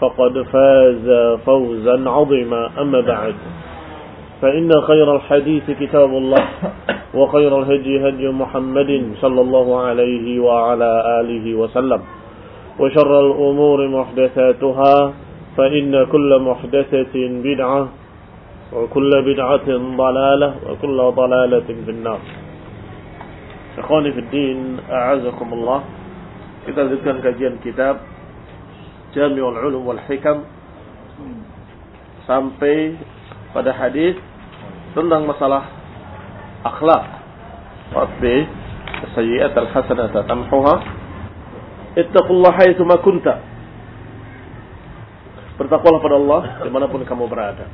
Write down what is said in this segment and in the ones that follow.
فقد فاز فوزا عظيما. أما بعد فإن خير الحديث كتاب الله وخير الهدي هدي محمد صلى الله عليه وعلى آله وسلم وشر الأمور محدثاتها فإن كل محدثة بدعة وكل بدعة ضلالة وكل ضلالة في النار. إخواني في الدين أعزكم الله. Kita lanjutkan kajian kitab Jami'ul Ulum wal Hikam sampai pada hadis tentang masalah akhlak. Rabbi sayyi'at al-hasanata tamhuha ittaqullaha haitsu ma kunta. Bertakwalah pada Allah di mana pun kamu berada.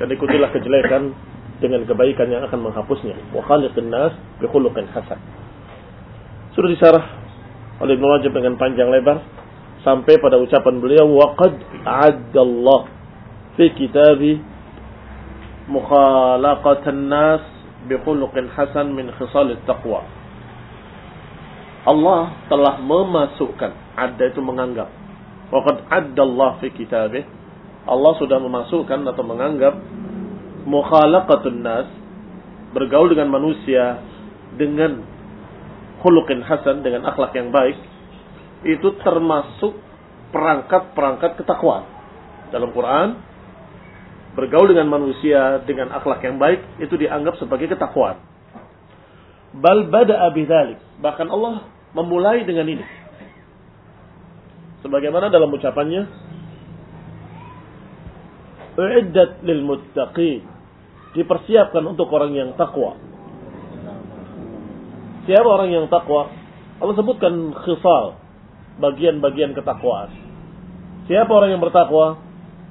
Dan ikutilah kejelekan dengan kebaikan yang akan menghapusnya. Wa khaliqin nas bi khuluqin hasan. Sudah disarah oleh Ibnu Rajab dengan panjang lebar sampai pada ucapan beliau waqad a'addallah fi kitabi mukhalaqatan nas bi khuluqin hasan min khisal taqwa. Allah telah memasukkan ada itu menganggap waqad addallah fi kitabih. Allah sudah memasukkan atau menganggap mukhalaqatun nas bergaul dengan manusia dengan khuluqin hasan dengan akhlak yang baik itu termasuk perangkat-perangkat ketakwaan. Dalam Quran bergaul dengan manusia dengan akhlak yang baik itu dianggap sebagai ketakwaan. Bal bada'a bidzalik. Bahkan Allah memulai dengan ini. Sebagaimana dalam ucapannya uiddat lil muttaqin. Dipersiapkan untuk orang yang takwa. Siapa orang yang takwa? Allah sebutkan khisal, bagian-bagian ketakwaan. Siapa orang yang bertakwa?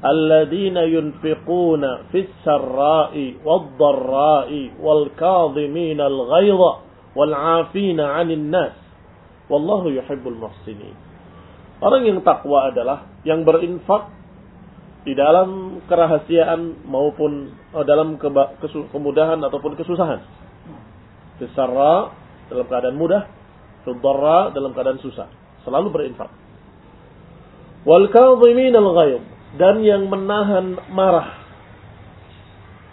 Alladzina yunfiquna fis sarra'i wad-dharra'i wal kadhimina al-ghaidha wal 'afina 'anil nas. Wallahu yuhibbul muhsinin. Orang yang takwa adalah yang berinfak di dalam kerahasiaan maupun dalam kemudahan ataupun kesusahan. Fisarra dalam keadaan mudah, fiddarra dalam keadaan susah. Selalu berinfak. Wal kadhimin al ghayb dan yang menahan marah.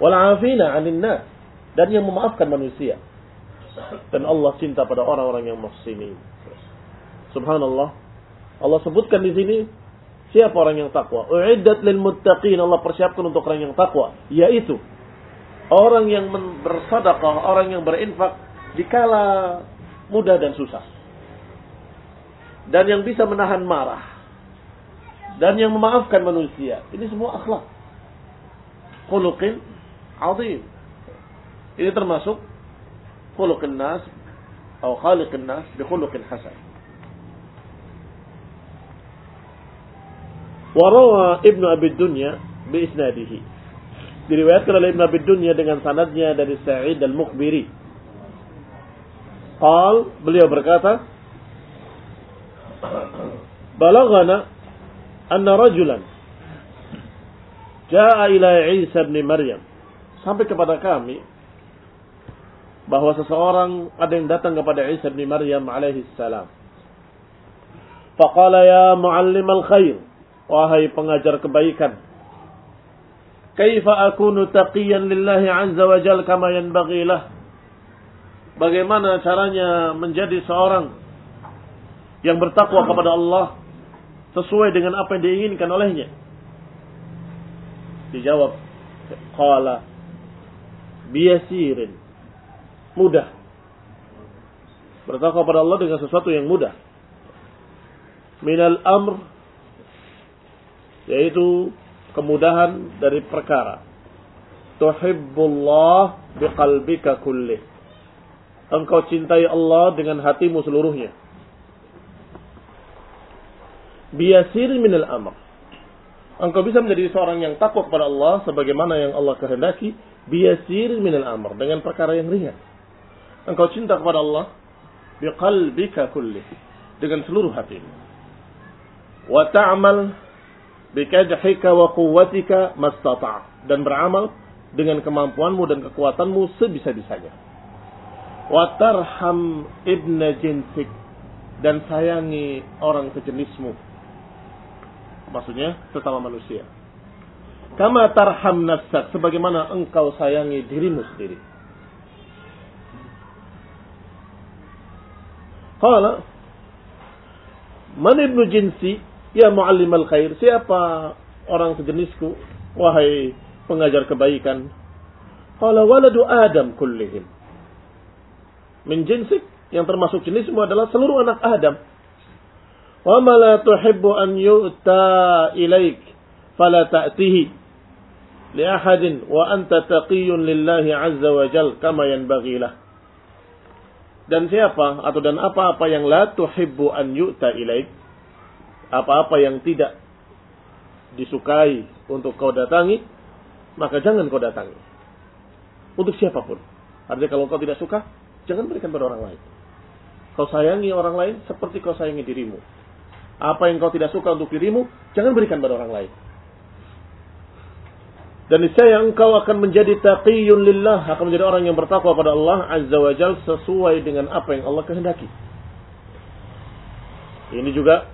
Wal afina 'anil nas dan yang memaafkan manusia. Dan Allah cinta pada orang-orang yang muhsinin. Subhanallah. Allah sebutkan di sini siapa orang yang takwa. Uiddat lil muttaqin Allah persiapkan untuk orang yang takwa, yaitu orang yang bersedekah, orang yang berinfak dikala mudah dan susah. Dan yang bisa menahan marah. Dan yang memaafkan manusia. Ini semua akhlak. Khuluqin azim. Ini termasuk khuluqin nas atau khaliqin nas bi khuluqin hasan. Warawa Ibnu Abi Dunya bi isnadihi. Diriwayatkan oleh Ibnu Abi Dunya dengan sanadnya dari Sa'id al-Mukhbiri Qal beliau berkata Balagana anna rajulan jaa ila Isa bin Maryam sampai kepada kami bahwa seseorang ada yang datang kepada Isa bin Maryam alaihi salam. Faqala ya muallim al-khair, wahai pengajar kebaikan. Kaifa akunu taqiyan lillahi azza wa jal kama yanbaghi lah? Bagaimana caranya menjadi seorang yang bertakwa kepada Allah sesuai dengan apa yang diinginkan olehnya? Dijawab, qala biyasirin. Mudah. Bertakwa pada Allah dengan sesuatu yang mudah. Minal amr yaitu kemudahan dari perkara. Tuhibbullah biqalbika kullih. Engkau cintai Allah dengan hatimu seluruhnya. Biasir minal amr engkau bisa menjadi seorang yang takwa kepada Allah sebagaimana yang Allah kehendaki biasir minal amr dengan perkara yang ringan. Engkau cinta kepada Allah biqalbika kulli dengan seluruh hatimu. Wa ta'mal bikadhika wa quwwatika mastata' dan beramal dengan kemampuanmu dan kekuatanmu sebisa-bisanya. Wa tarham ibna jinsik dan sayangi orang sejenismu Maksudnya sesama manusia. Kama tarham nafsak. Sebagaimana engkau sayangi dirimu sendiri. Qala. Man ibnu jinsi. Ya muallim al-khair. Siapa orang sejenisku. Wahai pengajar kebaikan. Qala waladu Adam kullihim. Min jinsik. Yang termasuk jenismu adalah seluruh anak Adam. Wa ma la tuhibbu an yu'ta ilaik fala ta'tihi li ahadin wa anta taqiyyun lillahi azza wa jal kama yanbaghi lah. Dan siapa atau dan apa-apa yang la tuhibbu an yu'ta ilaik apa-apa yang tidak disukai untuk kau datangi maka jangan kau datangi untuk siapa pun. Artinya kalau kau tidak suka, jangan berikan pada orang lain. Kau sayangi orang lain seperti kau sayangi dirimu apa yang kau tidak suka untuk dirimu, jangan berikan pada orang lain. Dan niscaya engkau akan menjadi taqiyun lillah, akan menjadi orang yang bertakwa pada Allah Azza wa Jal sesuai dengan apa yang Allah kehendaki. Ini juga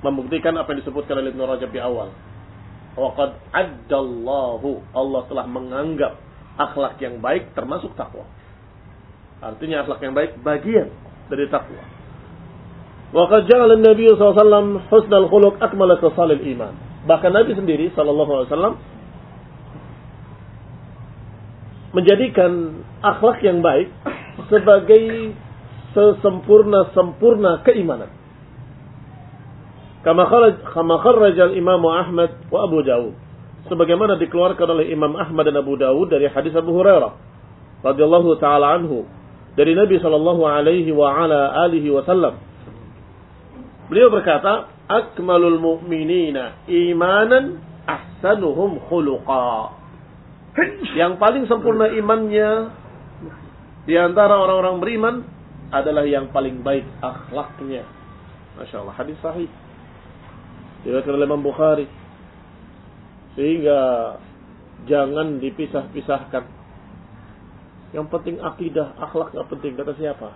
membuktikan apa yang disebutkan oleh Ibn Rajab di awal. Waqad addallahu Allah telah menganggap akhlak yang baik termasuk takwa. Artinya akhlak yang baik bagian dari takwa. Wa ja'ala Nabi SAW husnal khuluq akmala khisalil iman. Bahkan Nabi sendiri sallallahu alaihi wasallam menjadikan akhlak yang baik sebagai sesempurna-sempurna keimanan. Kama kharaj kama kharraj al-Imam Ahmad wa Abu Dawud. Sebagaimana dikeluarkan oleh Imam Ahmad dan Abu Dawud dari hadis Abu Hurairah radhiyallahu taala anhu dari Nabi sallallahu alaihi wa ala alihi wasallam Beliau berkata, akmalul mu'minina imanan ahsanuhum khuluqa. Yang paling sempurna imannya di antara orang-orang beriman adalah yang paling baik akhlaknya. Masya Allah, hadis sahih. Diriwayatkan oleh Imam Bukhari. Sehingga jangan dipisah-pisahkan. Yang penting akidah, akhlak nggak penting. Kata siapa?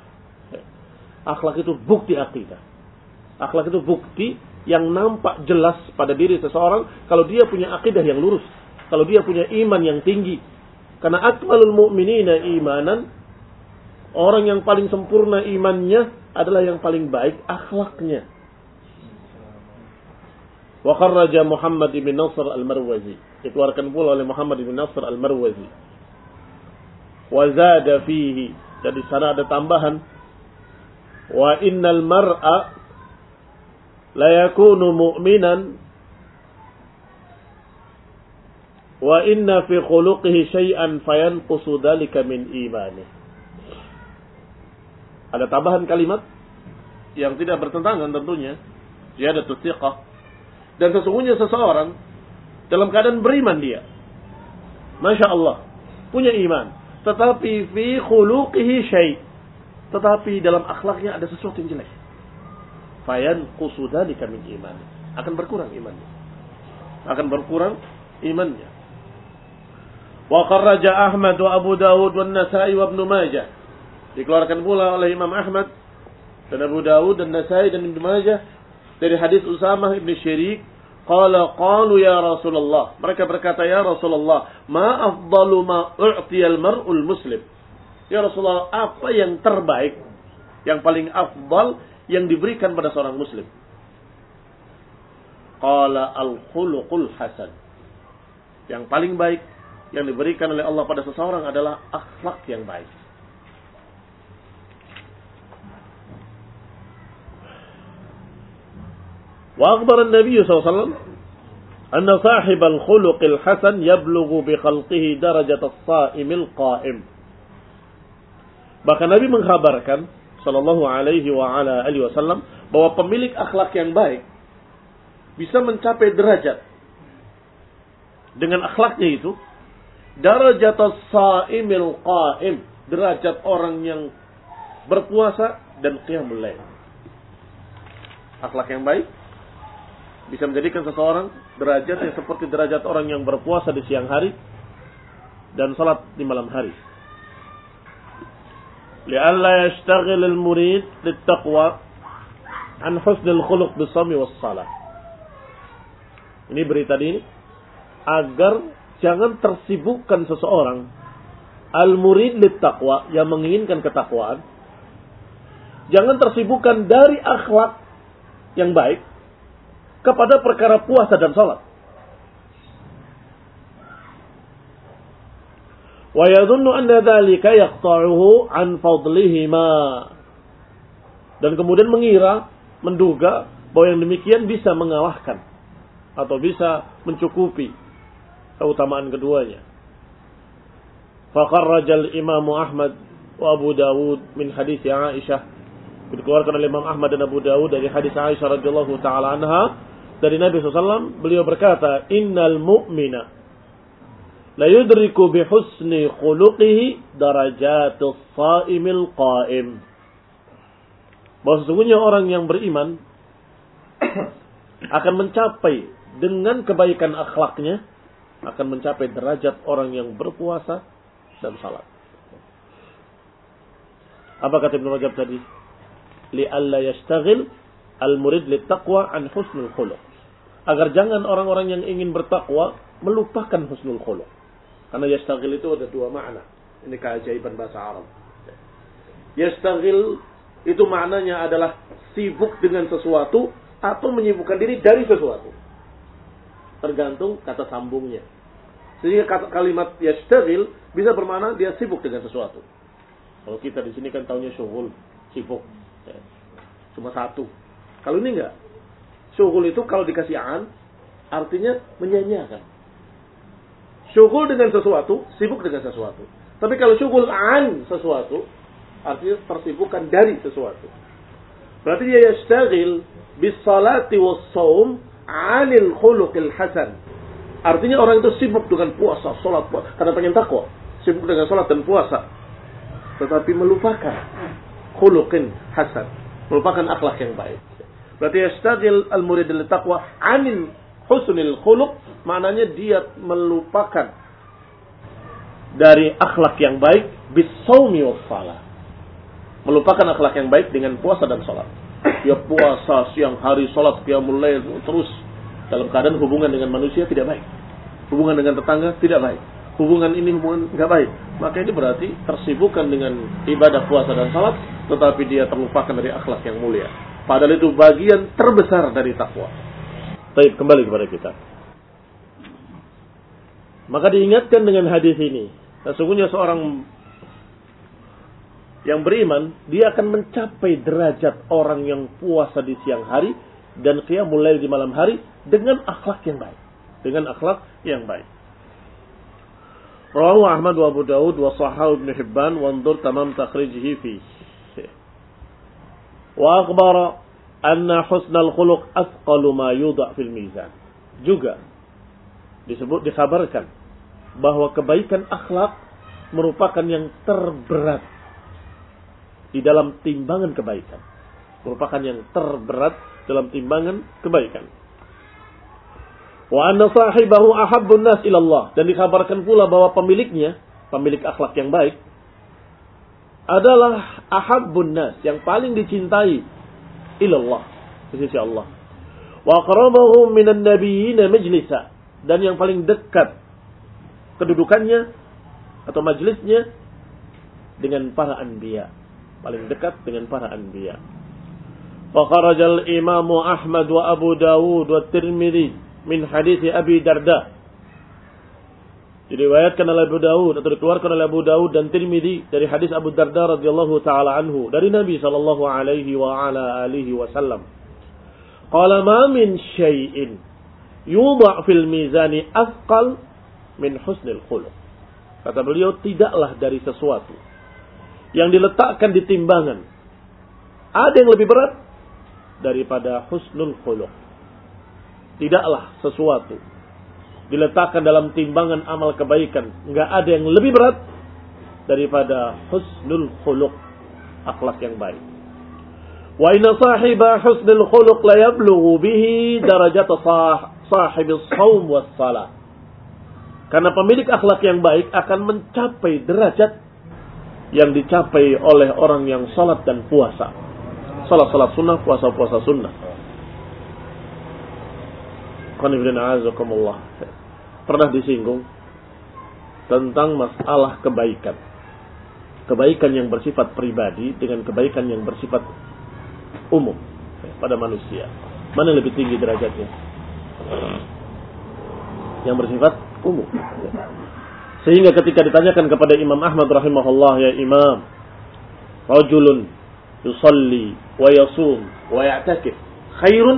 Akhlak itu bukti akidah. Akhlak itu bukti yang nampak jelas pada diri seseorang kalau dia punya akidah yang lurus, kalau dia punya iman yang tinggi. Karena akmalul mu'minina imanan, orang yang paling sempurna imannya adalah yang paling baik akhlaknya. Wa kharraja Muhammad bin Nasr al-Marwazi. Dikeluarkan pula oleh Muhammad bin Nasr al-Marwazi. Wa zada fihi. Dan di sana ada tambahan. Wa innal mar'a la yakunu mu'minan wa inna fi khuluqihi syai'an fayanqusu dhalika min imani. Ada tambahan kalimat yang tidak bertentangan tentunya. Dia ada thiqah. Dan sesungguhnya seseorang dalam keadaan beriman dia. Masya Allah. Punya iman. Tetapi fi khuluqihi syai' Tetapi dalam akhlaknya ada sesuatu yang jelek fayan kusudalika min iman. Akan berkurang imannya. Akan berkurang imannya. Wa kharraja Ahmad wa Abu Dawud wa Nasai wa Ibnu Majah. Dikeluarkan pula oleh Imam Ahmad dan Abu Dawud dan Nasai dan Ibnu Majah dari hadis Usamah ibn Syirik Qala qalu ya Rasulullah. Mereka berkata ya Rasulullah, ma afdalu ma u'tiyal mar'ul muslim. Ya Rasulullah, apa yang terbaik, yang paling afdal yang diberikan pada seorang muslim. Qala al-khuluqul hasan. Yang paling baik yang diberikan oleh Allah pada seseorang adalah akhlak yang baik. Wa akhbar an-nabi sallallahu anna sahib al-khuluqil hasan yablughu bi khalqihi darajat as-sa'imil qa'im. Bahkan Nabi mengkhabarkan sallallahu alaihi wa ala alihi wasallam bahwa pemilik akhlak yang baik bisa mencapai derajat dengan akhlaknya itu derajat as-saimil qaim, derajat orang yang berpuasa dan qiyamul lail. Akhlak yang baik bisa menjadikan seseorang derajatnya seperti derajat orang yang berpuasa di siang hari dan salat di malam hari. Lialla yashtaghil al-murid lit-taqwa an husnul khuluq bis-sami was-salah. Ini berita ini agar jangan tersibukkan seseorang al-murid lit-taqwa yang menginginkan ketakwaan jangan tersibukkan dari akhlak yang baik kepada perkara puasa dan sholat. Wa yadhunnu anna dhalika yaqta'uhu an fadlihima. Dan kemudian mengira, menduga bahwa yang demikian bisa mengalahkan atau bisa mencukupi keutamaan keduanya. Faqarrajal Imam Ahmad wa Abu Dawud min hadis Aisyah dikeluarkan oleh Imam Ahmad dan Abu Dawud dari hadis Aisyah radhiyallahu taala anha dari Nabi SAW, beliau berkata, Innal mu'mina la yudriku bihusni khuluqihi darajatus saimil qaim. Bahwa sesungguhnya orang yang beriman akan mencapai dengan kebaikan akhlaknya akan mencapai derajat orang yang berpuasa dan salat. Apa kata Ibn Rajab tadi? Li'alla yastaghil al-murid li taqwa an husnul khuluq agar jangan orang-orang yang ingin bertakwa melupakan husnul khuluq. Karena yastagil itu ada dua makna. Ini keajaiban bahasa Arab. Yastagil itu maknanya adalah sibuk dengan sesuatu atau menyibukkan diri dari sesuatu. Tergantung kata sambungnya. Sehingga kalimat yastagil bisa bermakna dia sibuk dengan sesuatu. Kalau kita di sini kan tahunya syuhul, sibuk. Ya. Cuma satu. Kalau ini enggak, Syughul itu kalau dikasih an, artinya menyanyiakan. Syughul dengan sesuatu, sibuk dengan sesuatu. Tapi kalau syughul an sesuatu, artinya tersibukkan dari sesuatu. Berarti dia yashtagil bis salati saum anil khuluqil hasan. Artinya orang itu sibuk dengan puasa, puasa, karena pengen takwa. Sibuk dengan sholat dan puasa. Tetapi melupakan khuluqin hasan. Melupakan akhlak yang baik. Berarti yastagil al-murid taqwa anil husnil khuluq maknanya dia melupakan dari akhlak yang baik bisawmi was salah. Melupakan akhlak yang baik dengan puasa dan sholat. Ya puasa siang hari sholat qiyamul lail terus dalam keadaan hubungan dengan manusia tidak baik. Hubungan dengan tetangga tidak baik. Hubungan ini hubungan nggak baik. Maka ini berarti tersibukkan dengan ibadah puasa dan sholat, tetapi dia terlupakan dari akhlak yang mulia. Padahal itu bagian terbesar dari takwa. Baik, kembali kepada kita. Maka diingatkan dengan hadis ini. Sesungguhnya seorang yang beriman, dia akan mencapai derajat orang yang puasa di siang hari dan dia mulai di malam hari dengan akhlak yang baik. Dengan akhlak yang baik. Rawahu Ahmad wa Abu Dawud wa Sahahu Ibn Hibban wa anzur tamam takhrijihi fi. Wa akhbara anna husnal khuluq asqalu ma yudha fil mizan. Juga disebut dikabarkan bahwa kebaikan akhlak merupakan yang terberat di dalam timbangan kebaikan merupakan yang terberat dalam timbangan kebaikan Wa anna sahibahu ahabbun nas ilallah. Dan dikabarkan pula bahwa pemiliknya, pemilik akhlak yang baik, adalah ahabbun nas, yang paling dicintai ilallah. Di sisi Allah. Wa minan nabiyina majlisa. Dan yang paling dekat kedudukannya atau majlisnya dengan para anbiya. Paling dekat dengan para anbiya. Ahmad wa Abu Dawud wa Tirmidhi min hadis Abi Darda. Diriwayatkan oleh Abu Dawud atau dikeluarkan oleh Abu Dawud dan Tirmidzi dari hadis Abu Darda radhiyallahu taala anhu dari Nabi sallallahu alaihi wa ala alihi wasallam. Qala ma min syai'in yudha fil mizani afqal min husnil khuluq. Kata beliau tidaklah dari sesuatu yang diletakkan di timbangan ada yang lebih berat daripada husnul khuluq tidaklah sesuatu diletakkan dalam timbangan amal kebaikan. Enggak ada yang lebih berat daripada husnul khuluq, akhlak yang baik. Wa inna sahiba husnul khuluq la yablughu bihi darajat sahib as-shaum was salah. Karena pemilik akhlak yang baik akan mencapai derajat yang dicapai oleh orang yang salat dan puasa. Salat-salat sunnah, puasa-puasa sunnah. Pernah disinggung tentang masalah kebaikan. Kebaikan yang bersifat pribadi dengan kebaikan yang bersifat umum pada manusia. Mana yang lebih tinggi derajatnya? Yang bersifat umum. Sehingga ketika ditanyakan kepada Imam Ahmad rahimahullah ya Imam, rajulun yusalli wa yasum wa ya'takif khairun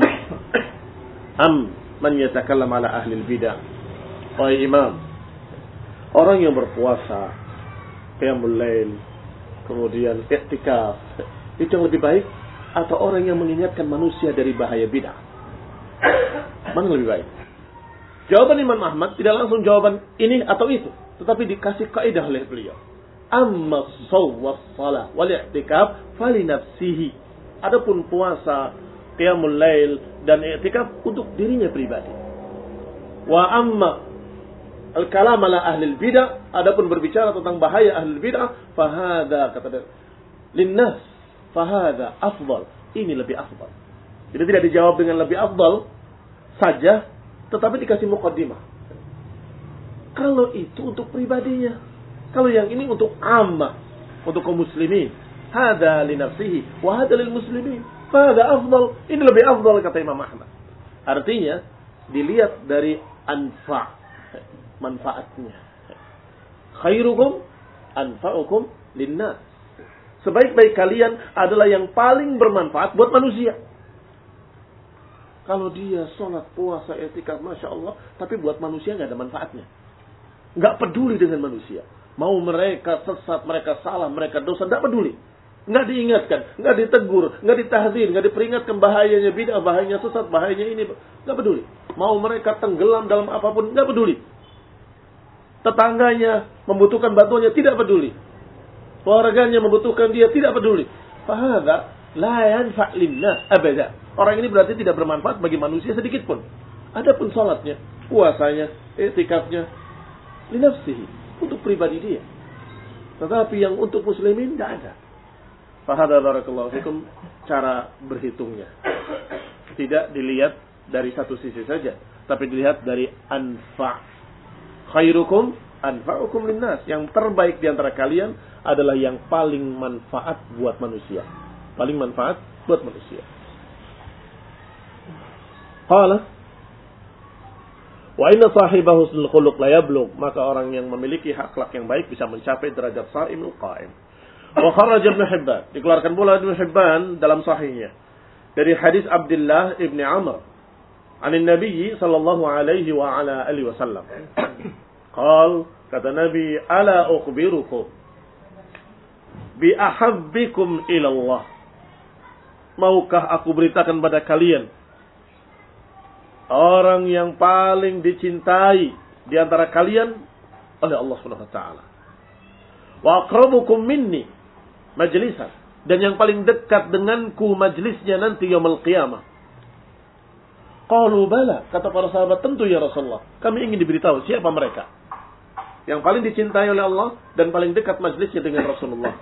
am man yatakallam ala ahli bidah. Wahai imam, orang yang berpuasa, qiyamul lail, kemudian iktikaf, itu yang lebih baik atau orang yang mengingatkan manusia dari bahaya bidah? Mana lebih baik? Jawaban Imam Ahmad tidak langsung jawaban ini atau itu, tetapi dikasih kaidah oleh beliau. Amma sawwas salah wal i'tikaf fali nafsihi. Adapun puasa, qiyamul lail dan i'tikaf untuk dirinya pribadi. Wa amma al-kalam ala ahli bidah adapun berbicara tentang bahaya ahli bidah fahada kata dia linnas fahada afdal ini lebih afdal jadi tidak dijawab dengan lebih afdal saja tetapi dikasih mukaddimah kalau itu untuk pribadinya kalau yang ini untuk amma untuk kaum muslimin hada li nafsihi wa hada lil muslimin pada afdal, ini lebih afdal kata Imam Ahmad. Artinya dilihat dari anfa manfaatnya. Khairukum anfa'ukum linnas. Sebaik-baik kalian adalah yang paling bermanfaat buat manusia. Kalau dia sholat, puasa, etika, Masya Allah. Tapi buat manusia nggak ada manfaatnya. Nggak peduli dengan manusia. Mau mereka sesat, mereka salah, mereka dosa, nggak peduli. Nggak diingatkan, nggak ditegur, nggak ditahdir, nggak diperingatkan bahayanya bid'ah, bahayanya sesat, bahayanya ini. Nggak peduli. Mau mereka tenggelam dalam apa pun, nggak peduli. Tetangganya membutuhkan bantuannya, tidak peduli. Keluarganya membutuhkan dia, tidak peduli. Fahada la yanfa' linnas abada. Orang ini berarti tidak bermanfaat bagi manusia sedikit pun. Adapun salatnya, puasanya, etikafnya, linafsihi, untuk pribadi dia. Tetapi yang untuk muslimin tidak ada. Fahada barakallahu fikum cara berhitungnya. Tidak dilihat dari satu sisi saja, tapi dilihat dari anfa. Khairukum anfa'ukum linnas. Yang terbaik di antara kalian adalah yang paling manfaat buat manusia. Paling manfaat buat manusia. Qala Wa inna sahibahu husnul khuluq la maka orang yang memiliki akhlak yang baik bisa mencapai derajat saimul qaim. Wa kharaj Ibnu Hibban. Dikeluarkan pula Ibnu Hibban dalam sahihnya. Dari hadis Abdullah Ibn Amr. An Nabi sallallahu alaihi wa ala alihi wasallam. Qal kata Nabi, "Ala ukhbirukum bi ahabbikum ila Allah." Maukah aku beritakan pada kalian orang yang paling dicintai di antara kalian oleh Allah Subhanahu wa taala. Wa aqrabukum minni majlisan dan yang paling dekat denganku majlisnya nanti yaumul qiyamah. Qalu bala, kata para sahabat, tentu ya Rasulullah. Kami ingin diberitahu siapa mereka. Yang paling dicintai oleh Allah dan paling dekat majlisnya dengan Rasulullah.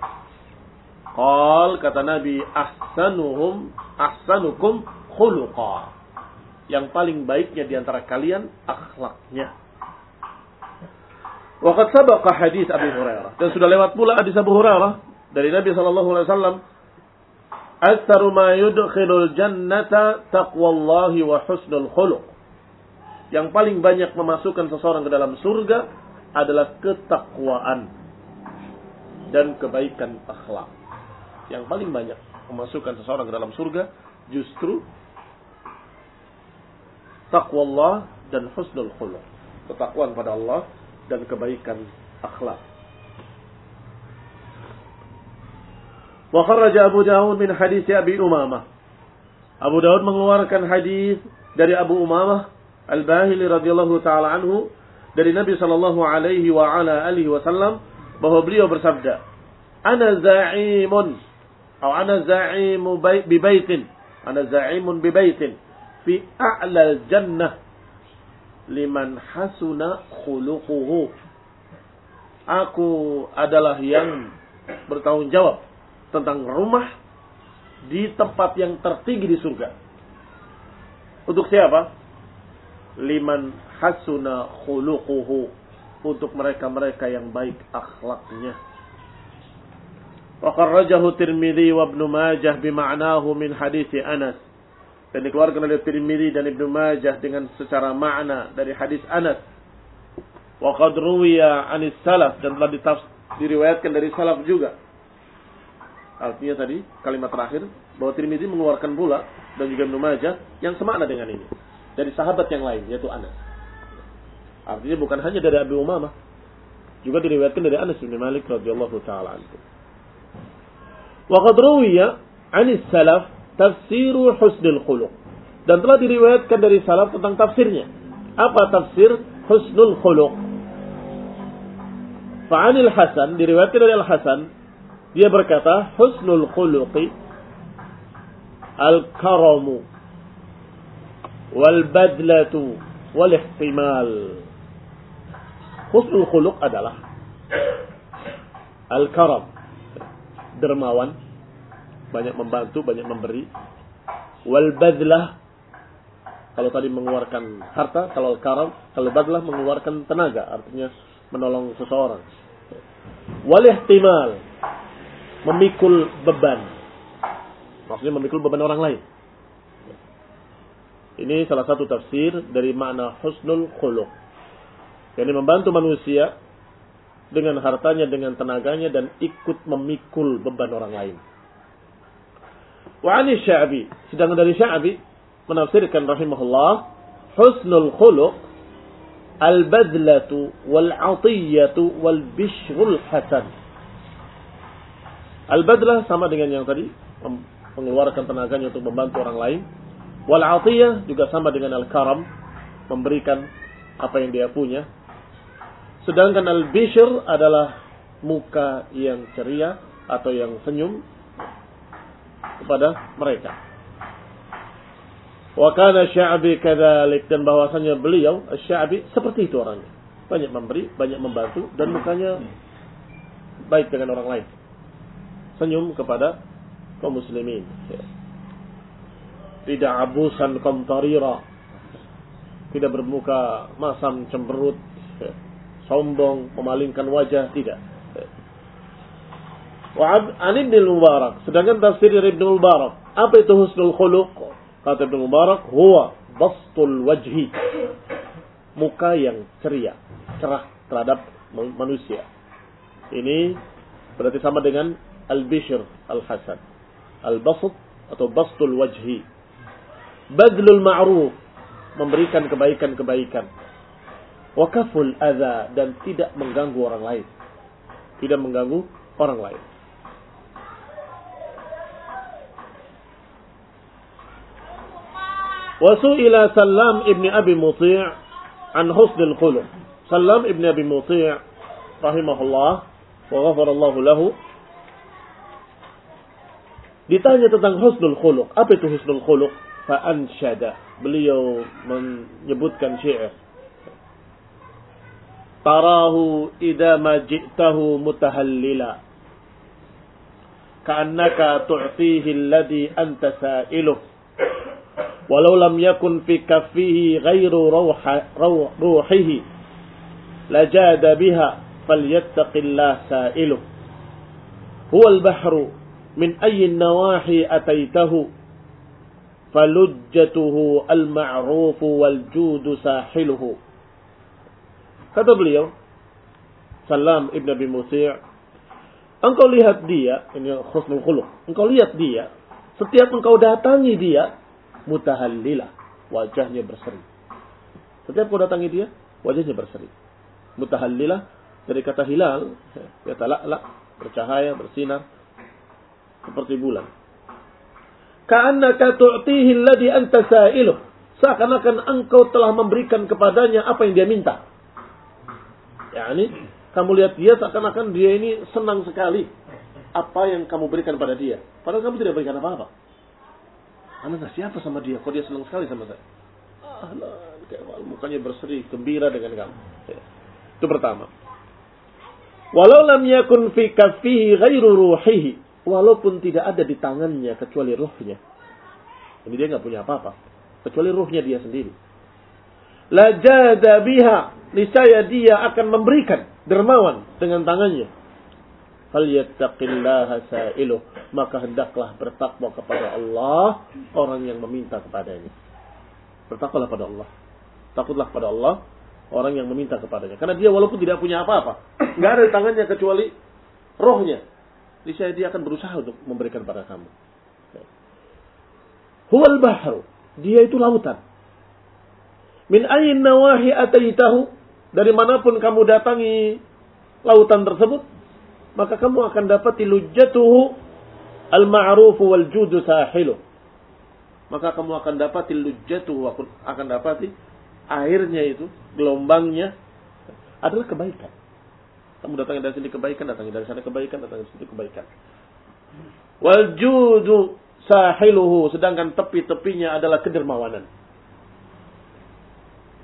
Qal kata Nabi ahsanuhum ahsanukum khuluqa. Yang paling baiknya di antara kalian akhlaknya. Waqad sabaqa hadis Abu Hurairah dan sudah lewat pula hadis Abu Hurairah dari Nabi sallallahu alaihi wasallam Aktsaru ma yudkhilul jannata taqwallahi wa husnul khuluq. Yang paling banyak memasukkan seseorang ke dalam surga adalah ketakwaan dan kebaikan akhlak. Yang paling banyak memasukkan seseorang ke dalam surga justru takwallah dan husnul khuluq. Ketakwaan pada Allah dan kebaikan akhlak. Wa Abu Dawud min hadis Abi Umamah. Abu Dawud mengeluarkan hadis dari Abu Umamah Al-Bahili radhiyallahu taala anhu dari Nabi sallallahu alaihi wa ala alihi wasallam bahwa beliau bersabda, "Ana za'imun atau ana za'imu bi baitin, ana za'imun bi baitin fi a'la al-jannah liman hasuna khuluquhu." Aku adalah yang bertanggung jawab tentang rumah di tempat yang tertinggi di surga. Untuk siapa? Liman hasuna khuluquhu. Untuk mereka-mereka yang baik akhlaknya. Tirmidzi wa Ibnu Majah bima'nahu min hadis Anas. Dan dikeluarkan oleh Tirmidzi dan Ibnu Majah dengan secara makna dari hadis Anas. Wa qad 'anis salaf dan telah diriwayatkan dari salaf juga Artinya tadi kalimat terakhir bahwa Tirmidzi mengeluarkan pula dan juga Ibnu Majah yang semakna dengan ini dari sahabat yang lain yaitu Anas. Artinya bukan hanya dari Abu Umamah, juga diriwayatkan dari Anas bin Malik radhiyallahu taala anhu. Qad ruwiya 'anis salaf tafsiru husnul khuluq. Dan telah diriwayatkan dari salaf tentang tafsirnya. Apa tafsir husnul khuluq? Fa'anil Hasan diriwayatkan dari Al Hasan dia berkata, husnul khuluqi al-karamu wal badlatu wal ihtimal. Husnul khuluq adalah al-karam, dermawan, banyak membantu, banyak memberi. Wal badlah, kalau tadi mengeluarkan harta, kalau karam, kalau badlah mengeluarkan tenaga, artinya menolong seseorang. Wal ihtimal, memikul beban. Maksudnya memikul beban orang lain. Ini salah satu tafsir dari makna husnul khuluq. Yang membantu manusia dengan hartanya, dengan tenaganya dan ikut memikul beban orang lain. Wa ani Sya'bi, sedangkan dari Sya'bi menafsirkan rahimahullah, husnul khuluq al-badlatu wal-'atiyatu wal-bishrul hasan. Al-badlah sama dengan yang tadi, mengeluarkan tenaganya untuk membantu orang lain. Wal atiyah juga sama dengan al-karam, memberikan apa yang dia punya. Sedangkan al-bishr adalah muka yang ceria atau yang senyum kepada mereka. Wa kana Sya'bi kadzalik dan bahwasanya beliau Sya'bi seperti itu orangnya. Banyak memberi, banyak membantu dan mukanya baik dengan orang lain senyum kepada kaum muslimin. Tidak abusan kamtarira. Tidak bermuka masam cemberut. Sombong, memalingkan wajah. Tidak. Wa an Ibn Mubarak. Sedangkan tafsir dari Ibn Mubarak. Apa itu husnul khuluq? Kata Ibn Mubarak. Huwa bastul wajhi. Muka yang ceria. Cerah terhadap manusia. Ini berarti sama dengan al-bishr al-hasan. Al-basut atau bastul wajhi. Badlul ma'ruf. Memberikan kebaikan-kebaikan. Wakaful adha. Dan tidak mengganggu orang lain. Tidak mengganggu orang lain. Wasu'ila Salam ibn Abi Muti' an husnul khuluq. Salam ibn Abi Muti' rahimahullah wa ghafarallahu lahu Ditanya tentang husnul khuluq. Apa itu husnul khuluq? fa'ansyada. Beliau menyebutkan syair. Tarahu idza ma ji'tahu mutahallila. Ka'annaka tu'tihi alladhi anta sa'iluh. Walau lam yakun fi kaffihi ghairu ruhihi. Lajada biha falyattaqillah sa'iluh. Huwa al-bahru min ayyi nawahi ataitahu falujjatuhu al-ma'rufu wal judu sahiluhu. Kata beliau, Salam Ibn Abi Musi' Engkau lihat dia, ini khusnul khuluq. Engkau lihat dia, setiap engkau datangi dia, mutahallilah, wajahnya berseri. Setiap kau datangi dia, wajahnya berseri. Mutahallilah dari kata hilal, ya talak bercahaya, bersinar seperti bulan ka'annaka tu'tihi alladhi anta sa'iluh. Seakan-akan engkau telah memberikan kepadanya apa yang dia minta. Ya, ini kamu lihat dia seakan-akan dia ini senang sekali apa yang kamu berikan pada dia. Padahal kamu tidak berikan apa-apa. Anda nggak siapa sama dia, kok dia senang sekali sama saya. Ah, kayak mukanya berseri, gembira dengan kamu. Ya. Itu pertama. Walau lam yakun fi kaffihi ghairu ruhihi walaupun tidak ada di tangannya kecuali ruhnya. Ini dia nggak punya apa-apa, kecuali ruhnya dia sendiri. Lajada biha, niscaya dia akan memberikan dermawan dengan tangannya. Hal yattaqillaha sa'iluh, maka hendaklah bertakwa kepada Allah orang yang meminta kepadanya. Bertakwalah pada Allah. Takutlah pada Allah orang yang meminta kepadanya. Karena dia walaupun tidak punya apa-apa, nggak ada di tangannya kecuali rohnya niscaya dia akan berusaha untuk memberikan pada kamu. Huwal bahru, dia itu lautan. Min ayin nawahi ataitahu, dari mana pun kamu datangi lautan tersebut, maka kamu akan dapat lujjatuhu al-ma'rufu wal judu sahilu. Maka kamu akan dapat lujjatuhu, akan dapati airnya itu, gelombangnya adalah kebaikan. Kamu datang dari sini kebaikan, datang dari sana kebaikan, datang dari sini kebaikan. Wal judu sahiluhu, sedangkan tepi-tepinya adalah kedermawanan.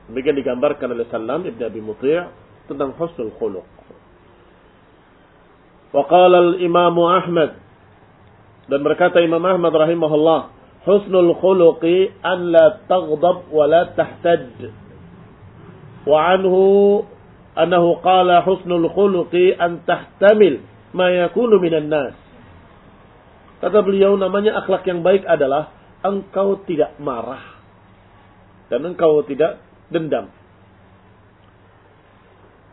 Demikian digambarkan oleh Salam Ibn Abi Muti' tentang husnul khuluq. Wa qala al-Imam Ahmad dan berkata Imam Ahmad rahimahullah, husnul khuluqi an la taghdab wa la tahtaj. Wa anhu annahu qala husnul khuluqi an tahtamil ma yakunu minan nas. Kata beliau namanya akhlak yang baik adalah engkau tidak marah dan engkau tidak dendam.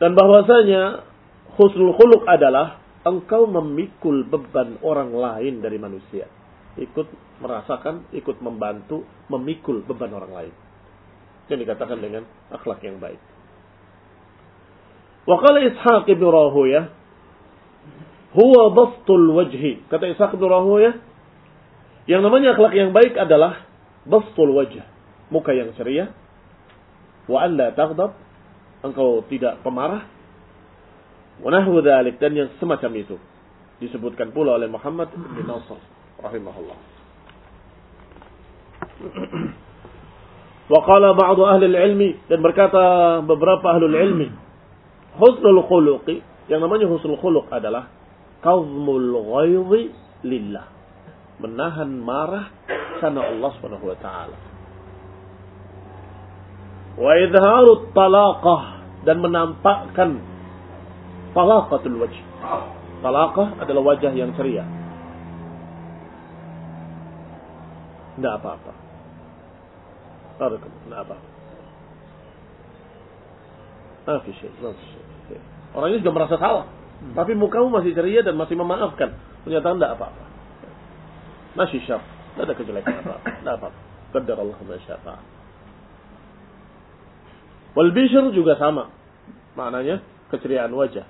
Dan bahwasanya husnul khuluq adalah engkau memikul beban orang lain dari manusia. Ikut merasakan, ikut membantu, memikul beban orang lain. Yang dikatakan dengan akhlak yang baik. Wa qala Ishaq ibn Rahuya huwa bastul wajhi. Kata Ishaq ibn Rahuya yang namanya akhlak yang baik adalah bastul wajh, muka yang ceria. Wa an la taghdab, engkau tidak pemarah. Wa nahwu dzalik dan yang semacam itu disebutkan pula oleh Muhammad bin Nasr rahimahullah. Wa qala ba'du ahli ilmi dan berkata beberapa ahli ilmi husnul khuluqi yang namanya husnul khuluq adalah kazmul ghaidhi lillah menahan marah karena Allah Subhanahu wa taala Wa idharut talaqah dan menampakkan talaqatul wajh. Talaqah adalah wajah yang ceria. Tidak apa-apa. Tidak apa-apa. Ah, Orang ini juga merasa salah. Hmm. Tapi mukamu masih ceria dan masih memaafkan. Ternyata tidak apa-apa. Masih syaf. Tidak ada kejelekan apa-apa. Tidak apa-apa. Qadar Allah masyarakat. Wal bishr juga sama. Maknanya keceriaan wajah.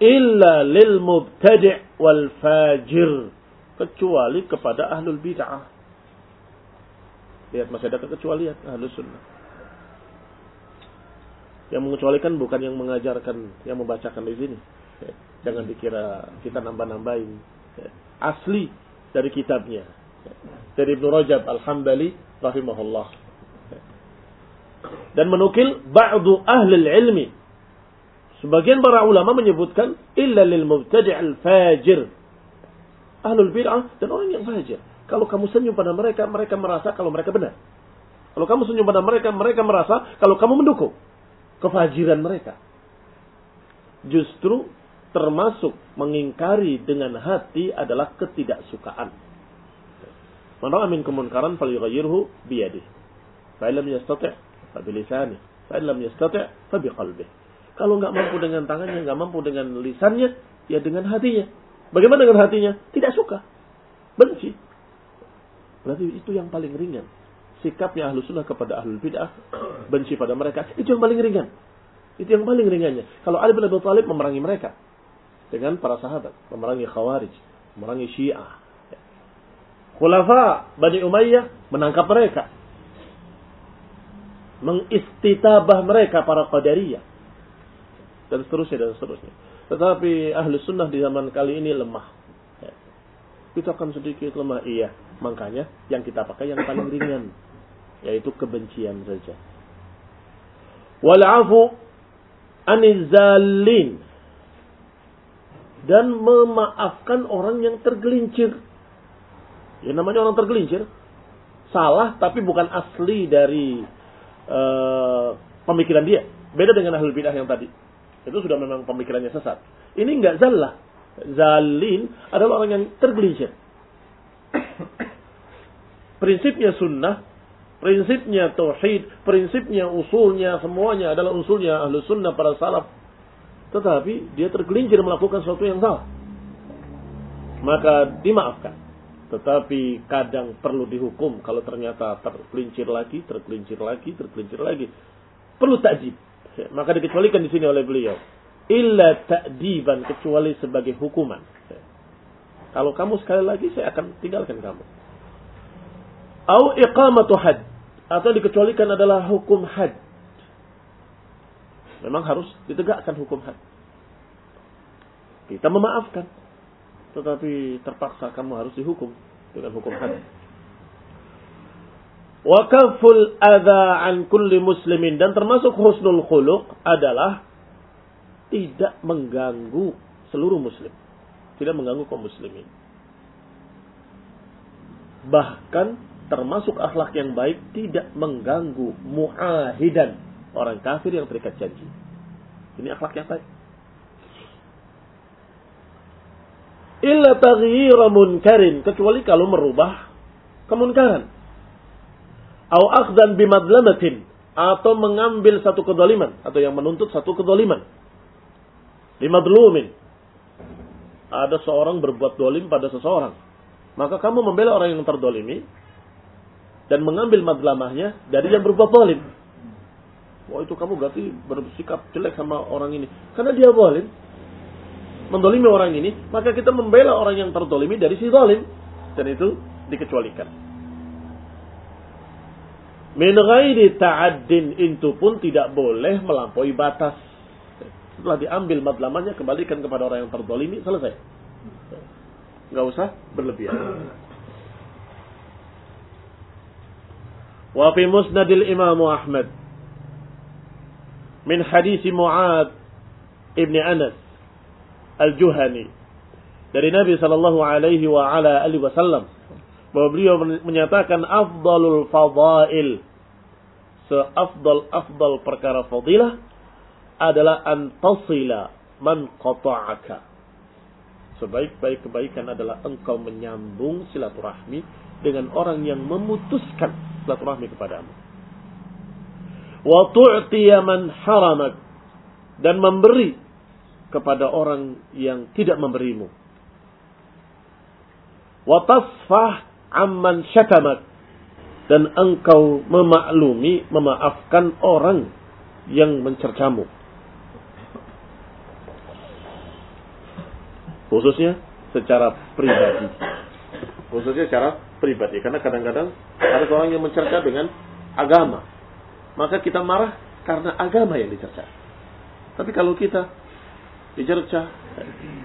Illa lil mubtadi' wal fajir. Kecuali kepada ahlul bid'ah. Lihat masih ada kecualian ahlul sunnah. Yang mengecualikan bukan yang mengajarkan, yang membacakan di sini. Jangan dikira kita nambah-nambahin. Asli dari kitabnya. dari Ibnu Rajab Al-Hambali rahimahullah. Dan menukil ba'du ahli ilmi. Sebagian para ulama menyebutkan illa lil mubtadi' al-fajir. Ahlul bid'ah dan orang yang fajir. Kalau kamu senyum pada mereka, mereka merasa kalau mereka benar. Kalau kamu senyum pada mereka, mereka merasa kalau kamu mendukung kefajiran mereka. Justru termasuk mengingkari dengan hati adalah ketidaksukaan. Man ra'a minkum munkaran falyughayyirhu biyadihi. Fa illam yastati' fa bilisanihi. Fa illam yastati' fa. Kalau nggak mampu dengan tangannya, nggak mampu dengan lisannya, ya dengan hatinya. Bagaimana dengan hatinya? Tidak suka. Benci. Berarti itu yang paling ringan. Sikapnya ahlu sunnah kepada ahlul bid'ah, benci pada mereka, itu yang paling ringan. Itu yang paling ringannya. Kalau Ali bin Abi Thalib memerangi mereka dengan para sahabat, memerangi Khawarij, memerangi Syiah, Khulafa Bani Umayyah menangkap mereka. Mengistitabah mereka para Qadariyah. Dan seterusnya dan seterusnya. Tetapi ahli sunnah di zaman kali ini lemah. Kita akan sedikit lemah. Iya. Makanya yang kita pakai yang paling ringan. Yaitu kebencian saja. Wal'afu anizalin. Dan memaafkan orang yang tergelincir Ya namanya orang tergelincir. Salah tapi bukan asli dari uh, pemikiran dia. Beda dengan ahlul bidah yang tadi. Itu sudah memang pemikirannya sesat. Ini enggak zallah. Zalin adalah orang yang tergelincir. prinsipnya sunnah, prinsipnya tauhid, prinsipnya usulnya semuanya adalah usulnya ahlu sunnah para salaf. Tetapi dia tergelincir melakukan sesuatu yang salah. Maka dimaafkan. Tetapi kadang perlu dihukum kalau ternyata tergelincir lagi, tergelincir lagi, tergelincir lagi. Perlu takjib. Maka dikecualikan di sini oleh beliau. Illa ta'diban kecuali sebagai hukuman. Kalau kamu sekali lagi saya akan tinggalkan kamu. Au iqamatu had atau dikecualikan adalah hukum had. Memang harus ditegakkan hukum had. Kita memaafkan tetapi terpaksa kamu harus dihukum dengan hukum had. Wa kaful adha an kulli muslimin dan termasuk husnul khuluq adalah tidak mengganggu seluruh muslim. Tidak mengganggu kaum muslimin. Bahkan termasuk akhlak yang baik tidak mengganggu muahidan orang kafir yang terikat janji. Ini akhlak yang baik. Illa taghyira munkarin. Kecuali kalau merubah kemunkaran. Au akhdan bimadlamatin. Atau mengambil satu kedoliman. Atau yang menuntut satu kedoliman. Bimadlumin. Ada seorang berbuat dolim pada seseorang. Maka kamu membela orang yang terdolimi. Dan mengambil madlamahnya dari yang berbuat dolim. Wah itu kamu berarti bersikap jelek sama orang ini. Karena dia dolim mendolimi orang ini, maka kita membela orang yang terdolimi dari si dolim. Dan itu dikecualikan. Min ghairi ta'addin itu pun tidak boleh melampaui batas. Setelah diambil madlamannya, kembalikan kepada orang yang terdolimi, selesai. Nggak usah berlebihan. Wa fi musnadil Imam Ahmad min hadis Mu'ad ibn Anas Al-Juhani. Dari Nabi sallallahu alaihi wa ala alihi wasallam. Bahwa beliau menyatakan afdalul fadail seafdal afdal perkara fadilah adalah antasila man qata'aka. Sebaik-baik kebaikan adalah engkau menyambung silaturahmi dengan orang yang memutuskan silaturahmi kepadamu. Wa tu'tiya man haramak. Dan memberi kepada orang yang tidak memberimu. Watasfah amman syatamak. Dan engkau memaklumi, memaafkan orang yang mencercamu. Khususnya secara pribadi. Khususnya secara pribadi. Karena kadang-kadang ada orang yang mencerca dengan agama. Maka kita marah karena agama yang dicerca. Tapi kalau kita dicerca,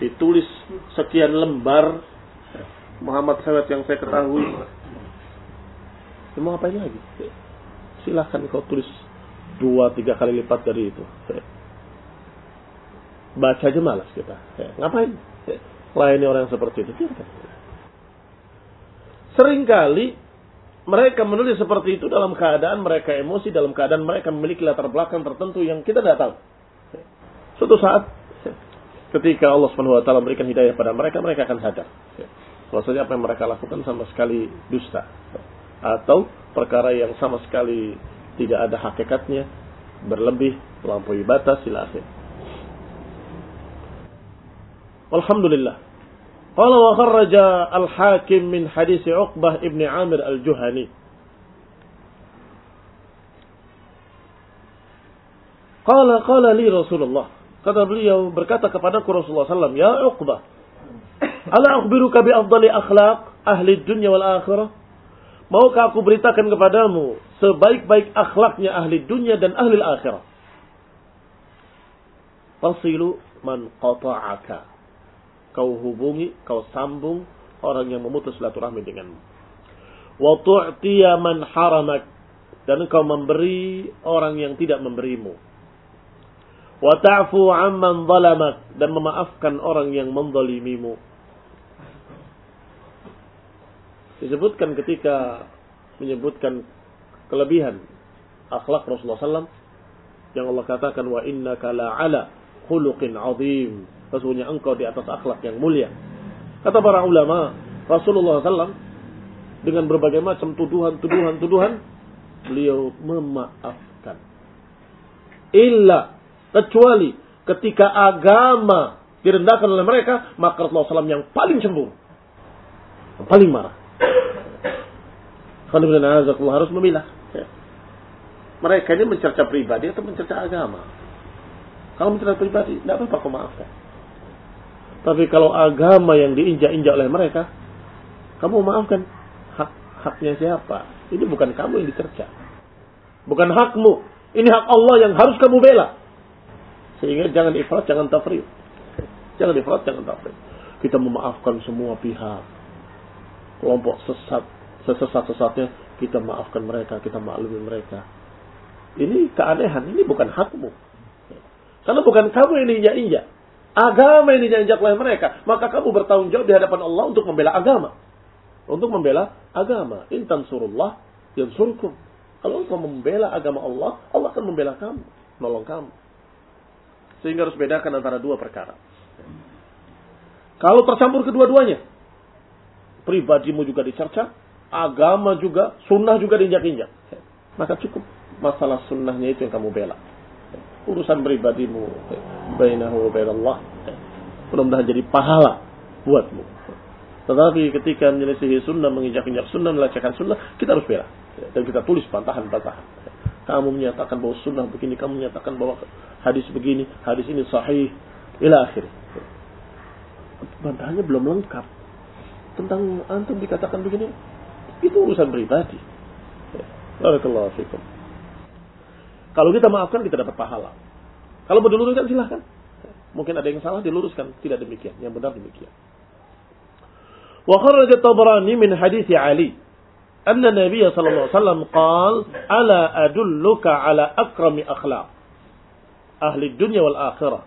ditulis sekian lembar Muhammad Sawet yang saya ketahui. Mau ngapain lagi? Silahkan kau tulis dua tiga kali lipat dari itu. Baca aja malas kita. Ngapain? Layani orang yang seperti itu. Seringkali mereka menulis seperti itu dalam keadaan mereka emosi, dalam keadaan mereka memiliki latar belakang tertentu yang kita tidak tahu. Suatu saat ketika Allah Subhanahu wa taala memberikan hidayah pada mereka, mereka akan sadar. Ya. Maksudnya apa yang mereka lakukan sama sekali dusta atau perkara yang sama sekali tidak ada hakikatnya, berlebih, melampaui batas, sila akhir. Alhamdulillah. Qala wa kharraja al-hakim min hadis Uqbah ibn Amir al-Juhani. Qala qala li Rasulullah kata beliau berkata kepadaku Rasulullah SAW ya Uqbah ala akhbiruka bi afdali akhlaq ahli dunya wal akhirah maukah aku beritakan kepadamu sebaik-baik akhlaknya ahli dunia dan ahli akhirah tasilu man qata'aka kau hubungi, kau sambung orang yang memutus silaturahmi denganmu. Wa tu'tiya man haramak dan kau memberi orang yang tidak memberimu. Wa ta'fu amman zalamak dan memaafkan orang yang menzalimimu. Disebutkan ketika menyebutkan kelebihan akhlak Rasulullah SAW yang Allah katakan wa innaka la'ala khuluqin azim Sesungguhnya engkau di atas akhlak yang mulia. Kata para ulama, Rasulullah SAW dengan berbagai macam tuduhan, tuduhan, tuduhan, beliau memaafkan. Illa kecuali ketika agama direndahkan oleh mereka, maka Rasulullah SAW yang paling cemburu, yang paling marah. Kalau harus memilah. Ya. Mereka ini mencerca pribadi atau mencerca agama. Kalau mencerca pribadi, tidak apa-apa kau maafkan. Tapi kalau agama yang diinjak-injak oleh mereka, kamu maafkan hak haknya siapa? Ini bukan kamu yang dicerca. Bukan hakmu. Ini hak Allah yang harus kamu bela. Sehingga jangan ifrat, jangan tafrid. Jangan ifrat, jangan tafrid. Kita memaafkan semua pihak. Kelompok sesat, sesesat-sesatnya, kita maafkan mereka, kita maklumi mereka. Ini keanehan, ini bukan hakmu. Karena bukan kamu yang diinjak-injak. Agama ini diinjak oleh mereka. Maka kamu bertanggung jawab di hadapan Allah untuk membela agama. Untuk membela agama. Intan surullah yang surkum. Kalau engkau membela agama Allah, Allah akan membela kamu. Nolong kamu. Sehingga harus bedakan antara dua perkara. Kalau tercampur kedua-duanya. Pribadimu juga dicerca. Agama juga, sunnah juga diinjak-injak. Maka cukup masalah sunnahnya itu yang kamu bela urusan pribadimu bainahu Allah mudah-mudahan jadi pahala buatmu tetapi ketika menyelisihi sunnah menginjak-injak sunnah melecehkan sunnah kita harus bela dan kita tulis bantahan-bantahan kamu menyatakan bahwa sunnah begini kamu menyatakan bahwa hadis begini hadis ini sahih ila akhir bantahannya belum lengkap tentang antum dikatakan begini itu urusan pribadi Barakallahu fikum. Kalau kita maafkan kita dapat pahala. Kalau mau diluruskan silahkan. Mungkin ada yang salah diluruskan. Tidak demikian. Yang benar demikian. Wa kharaja Tabrani min hadis Ali. Anna Nabi sallallahu alaihi wasallam qal, "Ala adulluka ala akrami akhlaq ahli dunia wal akhirah."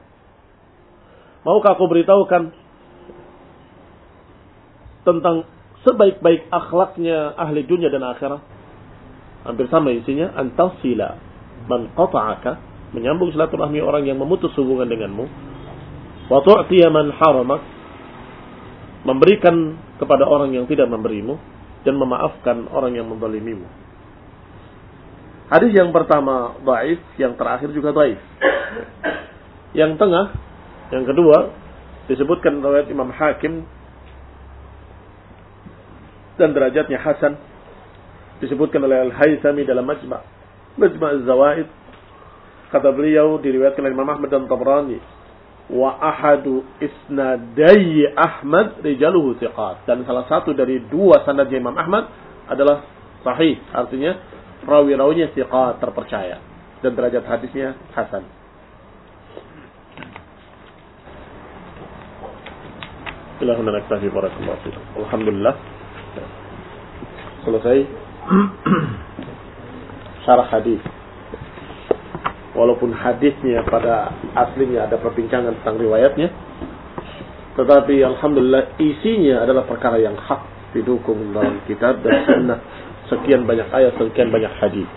Maukah aku beritahukan tentang sebaik-baik akhlaknya ahli dunia dan akhirat? Hampir sama isinya, antasila man qata'aka menyambung silaturahmi orang yang memutus hubungan denganmu wa tu'tiya man haramak memberikan kepada orang yang tidak memberimu dan memaafkan orang yang menzalimimu. Hadis yang pertama dhaif, yang terakhir juga dhaif. Yang tengah, yang kedua disebutkan riwayat Imam Hakim dan derajatnya hasan disebutkan oleh Al-Haythami dalam Majma' Majma' Zawaid kata beliau diriwayatkan oleh Imam Ahmad dan Tabrani wa ahadu isnadai Ahmad rijaluhu thiqat dan salah satu dari dua sanadnya Imam Ahmad adalah sahih artinya rawi-rawinya thiqat terpercaya dan derajat hadisnya hasan Ilahuna naktafi barakallahu fikum. Alhamdulillah. Selesai syarah hadis. Walaupun hadisnya pada aslinya ada perbincangan tentang riwayatnya, tetapi alhamdulillah isinya adalah perkara yang hak didukung dalam kitab dan sunnah sekian banyak ayat sekian banyak hadis.